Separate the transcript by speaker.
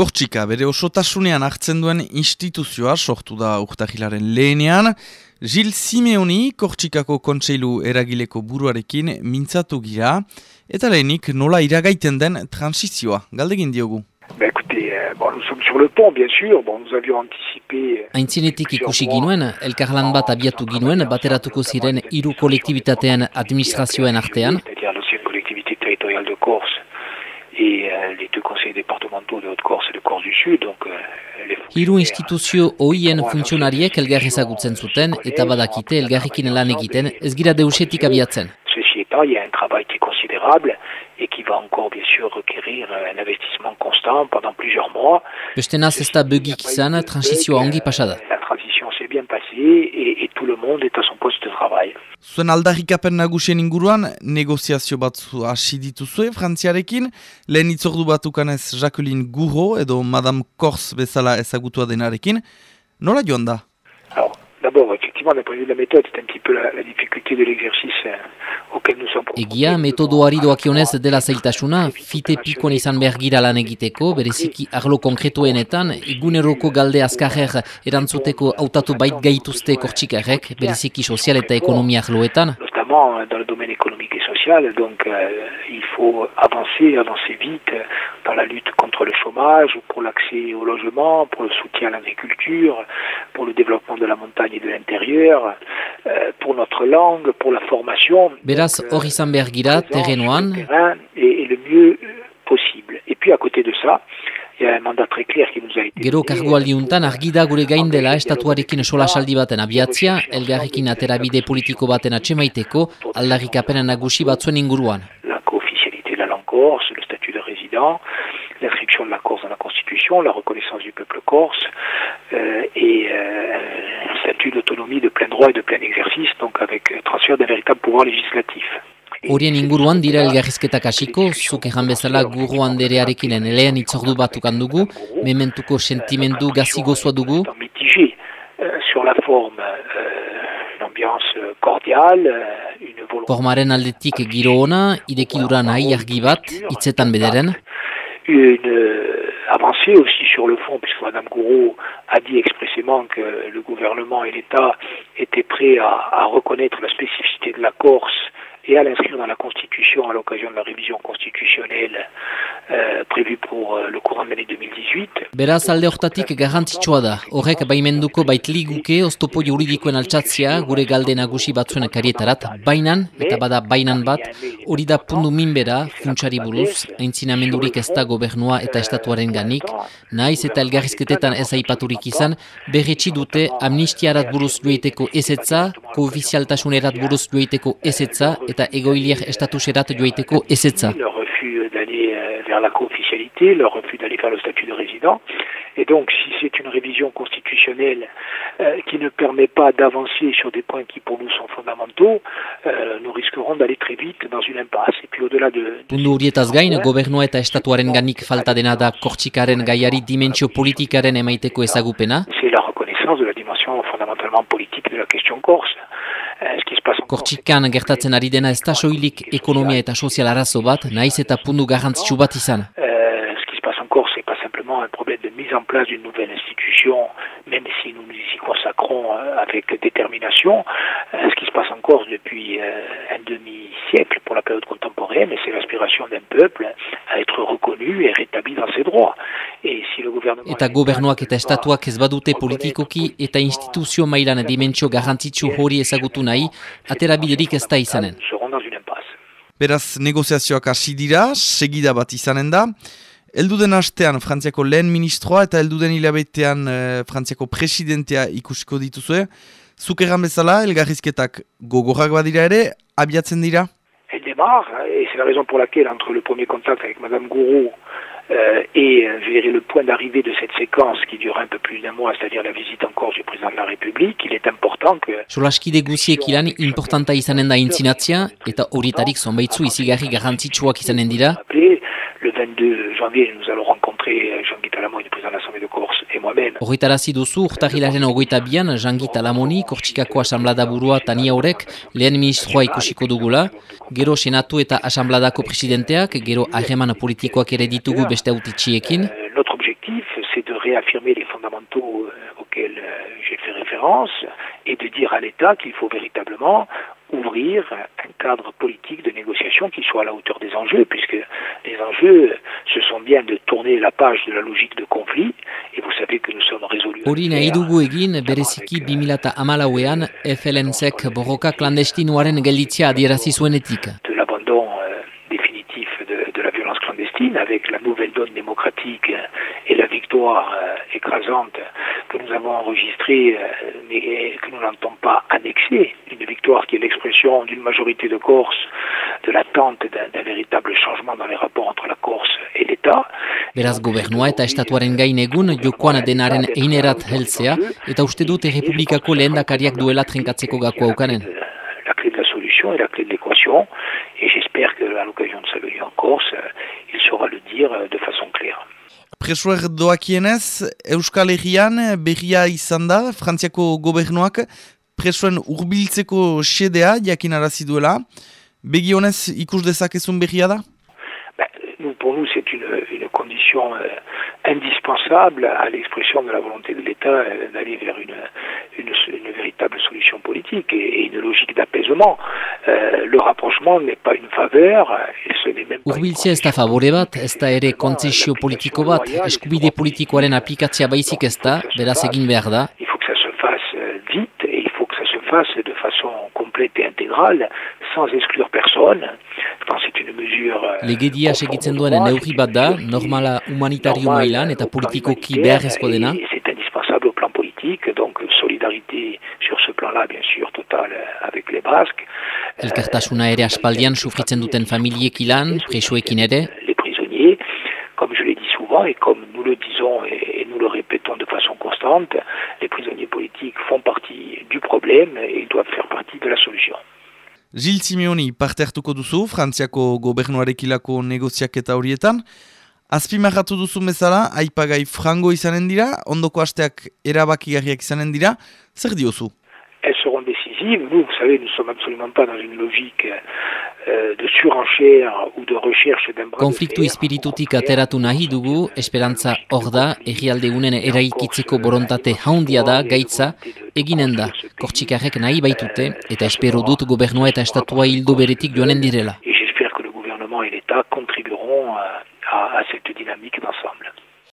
Speaker 1: Kortxika, bere osotasunean hartzen duen instituzioa sortu da urtahilaren lehenean. Gil Simeoni, Kortxikako kontseilu eragileko buruarekin mintzatu gira, eta lehenik nola iragaiten den transizioa, galdegin diogu.
Speaker 2: Bah écoutez, euh, bon, nous sommes sur le pont, bien sûr. Bon, nous avions anticipé.
Speaker 3: Aintzinetik ikusi ginuen, elkarlan bat abiatu ginuen, bateratuko ziren hiru kolektibitatean administrazioen artean.
Speaker 2: Départementaux de Haute-Corse et de Corse du Sud. Donc, euh,
Speaker 3: Hiru instituzio hoien funtzionariek elgar ezagutzen zuten eta badakite elgarrekin lan egiten ez gira deusetik abiatzen.
Speaker 2: Ceci étant, il y a un travail qui est considérable et qui va encore, bien sûr, requérir un investissement constant pendant plusieurs mois.
Speaker 3: Bestenaz ez da begik izan, transizioa ongi pasada.
Speaker 2: La transition s'est bien passée et, et tout le monde est à son poste de travail.
Speaker 1: Zuen aldarrikapen nagusien inguruan, negoziazio batzu hasi dituzue Frantziarekin, lehen itzordu batukanez Jacqueline Gourro edo Madame Kors bezala ezagutua denarekin, nola joan da?
Speaker 2: D'abord, effectivement, d'un point de vue de la méthode, c'est un petit peu la, la difficulté de l'exercice euh, auquel nous sommes
Speaker 3: Egia, metodoari doakionez dela zailtasuna, fite pikoan izan behar gira lan egiteko, bereziki arlo konkretuenetan, eguneroko galde azkarrer erantzuteko hautatu bait gaituzte kortxikarrek, bereziki sozial eta ekonomia arloetan,
Speaker 2: notamment euh, dans le domaine économique et social. Donc, euh, il faut avancer, avancer vite euh, dans la lutte contre le chômage, pour l'accès au logement, pour le soutien à l'agriculture, pour le développement de la montagne et de l'intérieur, euh, pour notre langue, pour la formation.
Speaker 3: Beraz,
Speaker 2: Donc,
Speaker 3: hor izan behar gira, terrenoan,
Speaker 2: et, et le mieux possible. Et puis, à côté de ça, il y a un mandat très clair qui nous a été
Speaker 3: Gero
Speaker 2: donné,
Speaker 3: kargualdiuntan argi da gure gain dela estatuarekin solasaldi baten abiatzia, elgarrekin aterabide politiko baten atxemaiteko, aldarrikapena nagusi batzuen inguruan.
Speaker 2: la co-officialité de la langue corse, le statut de résident, l'inscription de la Corse dans la Constitution, la reconnaissance du peuple corse euh, et euh, un statut d'autonomie de plein droit et de plein exercice, donc avec euh, transfert d'un véritable pouvoir législatif.
Speaker 3: Horien inguruan dira elgarrizketak hasiko, zuk erran bezala guru anderearekin lehen itzordu batukan dugu, mementuko sentimendu gazi gozoa dugu,
Speaker 2: sur la forme, euh, euh, cordiale, euh, une volonté
Speaker 3: formaren aldetik giro ona, idekidura nahi argi bat, hitzetan bederen,
Speaker 2: une avancée aussi sur le fond, puisque Mme Gouraud a dit expressément que le gouvernement et l'État étaient prêts à, à reconnaître la spécificité de la Corse et à l'inscrire dans la Constitution à l'occasion de la révision constitutionnelle euh, prévue pour euh, le courant de l'année 2018.
Speaker 3: Beraz alde hortatik garrantzitsua da. Horrek baimenduko baitliguke oztopo juridikoen altxatzia gure galde nagusi batzuen karietarat, bainan, eta bada bainan bat, hori da pundu minbera, funtsari buruz, aintzinamendurik ez da gobernua eta estatuaren ganik, naiz eta elgarrizketetan ez aipaturik izan, berretsi dute amnistiarat buruz joiteko ezetza, koofizialtasunerat buruz joiteko ezetza, eta egoilier estatuserat joiteko ezetza.
Speaker 2: Refus d'aller euh, vers la co-officialité, le refus d'aller vers le statut de résident. Et donc, si c'est une révision constitutionnelle euh, qui ne permet pas d'avancer sur des points qui pour nous sont fondamentaux, euh, nous risquerons d'aller très vite dans une impasse. Et puis au-delà de... de
Speaker 3: Pundu horietaz gain, gobernua eta estatuaren ganik falta dena da kortxikaren gaiari dimentsio politikaren emaiteko ezagupena,
Speaker 2: c'est la reconnaissance de la dimension fondamentalement politique de la question corse. Euh, ce qui se passe en Corse,
Speaker 3: Kortxikan gertatzen ari dena ez da soilik ekonomia eta sozial arazo bat, naiz eta pundu garrantzitsu bat izan.
Speaker 2: Euh, Corse, c'est pas simplement un problème de mise en place d'une nouvelle institution, même si nous nous y consacrons euh, avec détermination. Ce qui se passe en Corse depuis un demi-siècle pour la période contemporaine, c'est l'aspiration d'un peuple à être reconnu et rétabli dans ses droits. Et si le gouvernement...
Speaker 3: Eta gobernuak eta estatuak ez badute politikoki eta instituzio mailan dimentsio garrantzitsu hori ezagutu nahi, aterabiderik ez da izanen.
Speaker 1: Beraz, negoziazioak hasi dira, segida bat izanen da. Elduden astean Frantziako lehen ministroa eta elduden hilabetean eh, Frantziako presidentea ikusiko dituzue. Zuk egan bezala, elgarrizketak gogorrak badira ere, abiatzen dira.
Speaker 2: Démarre, hein, et c'est la raison pour laquelle, entre le premier contact avec Madame Gouraud euh, et euh, je dirais, le point d'arrivée de cette séquence qui dure un peu plus d'un mois, c'est-à-dire la visite en Corse du président de la République, il est important que
Speaker 3: Solaskide guziek ilan importanta izanen da intzinatzia, eta horietarik zonbaitzu izigarri garrantzitsuak izanen dira,
Speaker 2: le 22 janvier, nous allons rencontrer euh, Jean-Guy Talamon, le président de l'Assemblée de
Speaker 3: Horretarazi duzu urtahilaren ogoita bian, Jangi Talamoni, Kortxikako asamblada burua Tania horrek, lehen ministroa ikusiko dugula, gero senatu eta asambladako presidenteak, gero harreman politikoak ere ditugu beste autitxiekin,
Speaker 2: Euh, notre objectif, objectif, c'est de réaffirmer les fondamentaux euh, auxquels euh, j'ai fait référence et de dire à l'État qu'il faut véritablement ouvrir un cadre politique de négociation qui soit à la hauteur des enjeux, puisque les enjeux, ce sont bien de tourner la page de la logique de conflit, et vous savez que nous sommes résolus.
Speaker 3: Hori nahi dugu egin, bereziki 2008an FLNzek borroka klandestinoaren gelditzea adierazi zuenetik.
Speaker 2: De l'abandon euh, définitif de, de la violence clandestine, avec la nouvelle donne démocratique et la victoire euh, écrasante que nous avons enregistrée, euh, mais que nous n'entendons pas annexer, une victoire qui est l'expression d'une majorité de Corse, de l'attente d'un véritable changement dans les rapports entre la Corse et l'État.
Speaker 3: Beraz gobernua eta estatuaren gain egun jokoan denaren einerat heltzea eta uste dute republikako lehendakariak duela trenkatzeko gakoa aukanen.
Speaker 2: La clé de la solution et la clé de l'équation et j'espère qu'à l'occasion de sa venue en Corse, il saura le dire de façon claire.
Speaker 1: Presuer doakienez, Euskal Herrian ikus?
Speaker 2: Nous, pour nous, c'est une, condition euh, indispensable à l'expression de la volonté de l'État euh, d'aller vers une, véritable solution politique et, et une logique d'apaisement. Euh, le rapprochement n'est pas une faveur, et ce n'est même pas
Speaker 3: Urbiltzea ez da favore bat, ez da ere kontzesio politiko bat, eskubide politikoaren aplikatzea baizik ez da, beraz egin behar da.
Speaker 2: Il faut que ça se fasse vite et il faut que ça se fasse de façon complète et intégrale, sans exclure personne. C'est une mesure...
Speaker 3: Legedia segitzen duen neurri bat da, normala humanitario mailan eta politikoki beharrezko dena.
Speaker 2: Politique, donc solidarité sur ce plan-là, bien sûr, totale avec les Basques.
Speaker 3: Elkartasuna ere aspaldian sufritzen duten familiek ilan, presoekin ere?
Speaker 2: Les prisonniers, comme je l'ai dit souvent et comme nous le disons et, et nous le répétons de façon constante, les prisonniers politiques font partie du problème et ils doivent faire partie de la solution.
Speaker 1: Gilles Simeoni parte hartuko duzu, Frantziako gobernuarekilako negoziaketa horietan. Azpimarratu duzu bezala, aipagai frango izanen dira, ondoko asteak erabakigarriak izanen dira, zer diozu?
Speaker 2: Elles seront décisives. Nous, vous savez, nous ne sommes absolument pas dans une logique euh, de surenchère ou de recherche d'un bras
Speaker 3: Konfliktu espiritutik ateratu nahi dugu, esperantza hor da, errialde unen eraikitzeko borontate haundia da, gaitza, eginen da, kortxikarrek nahi baitute, eta espero dut gobernua eta estatua hildo beretik joanen direla.
Speaker 2: Et j'espère que le gouvernement et l'État contribueront à, à, cette dynamique d'ensemble.